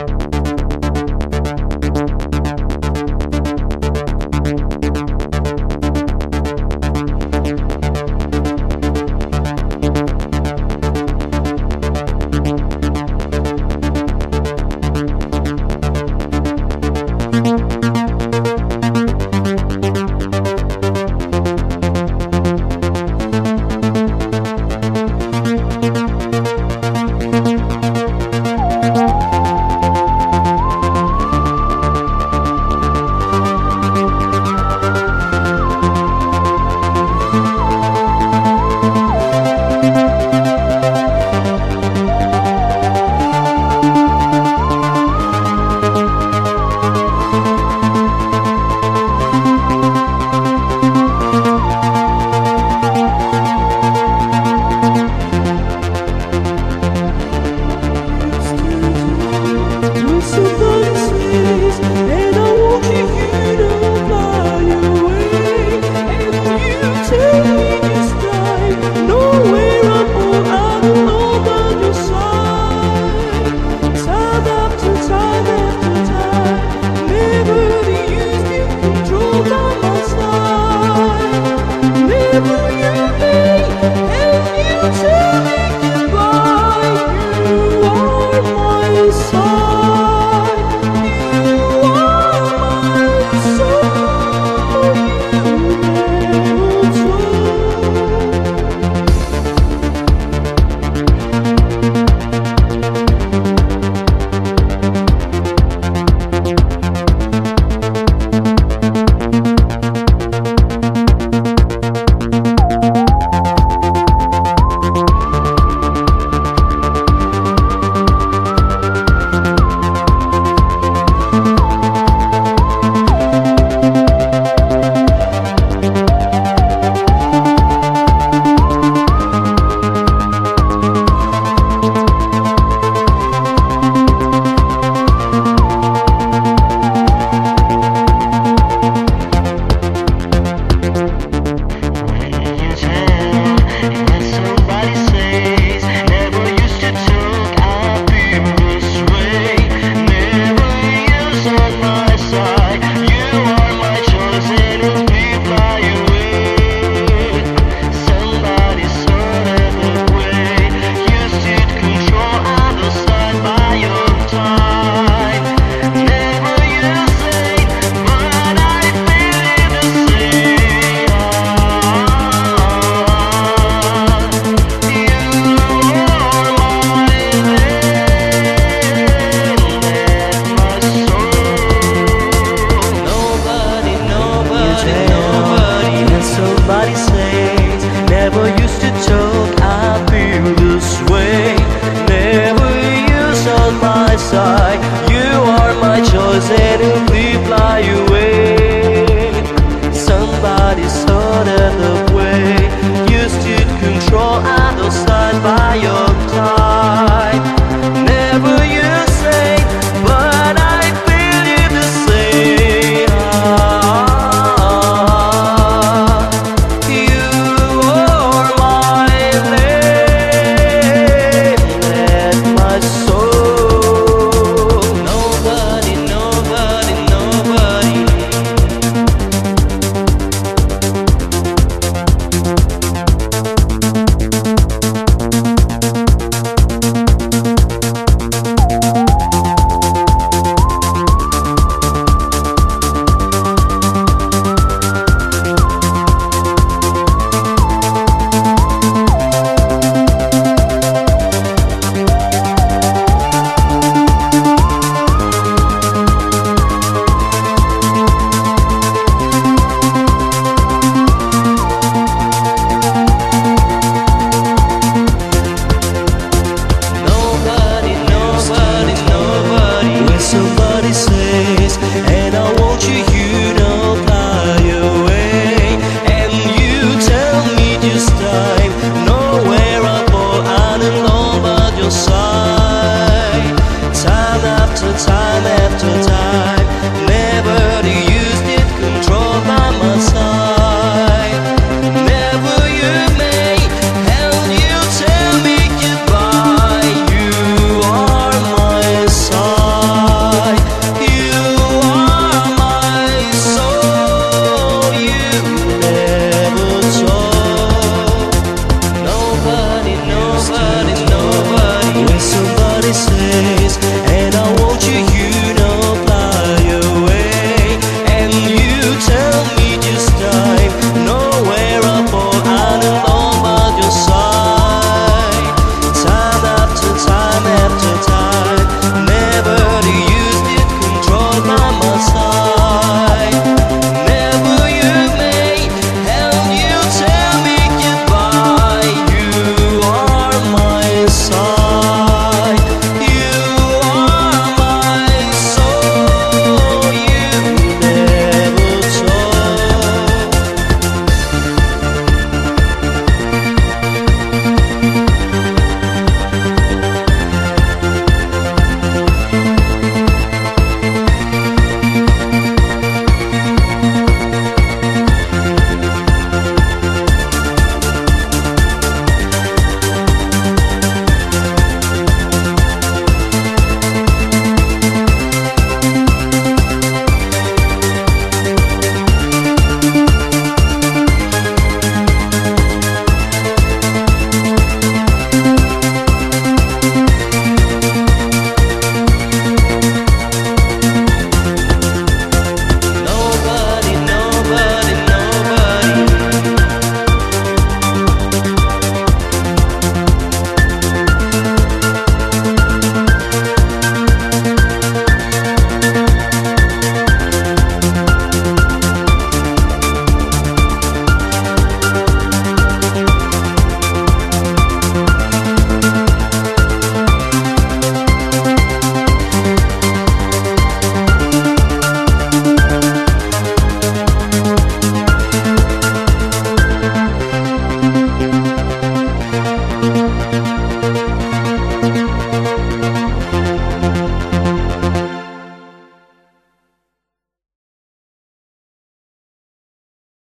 and only fly away.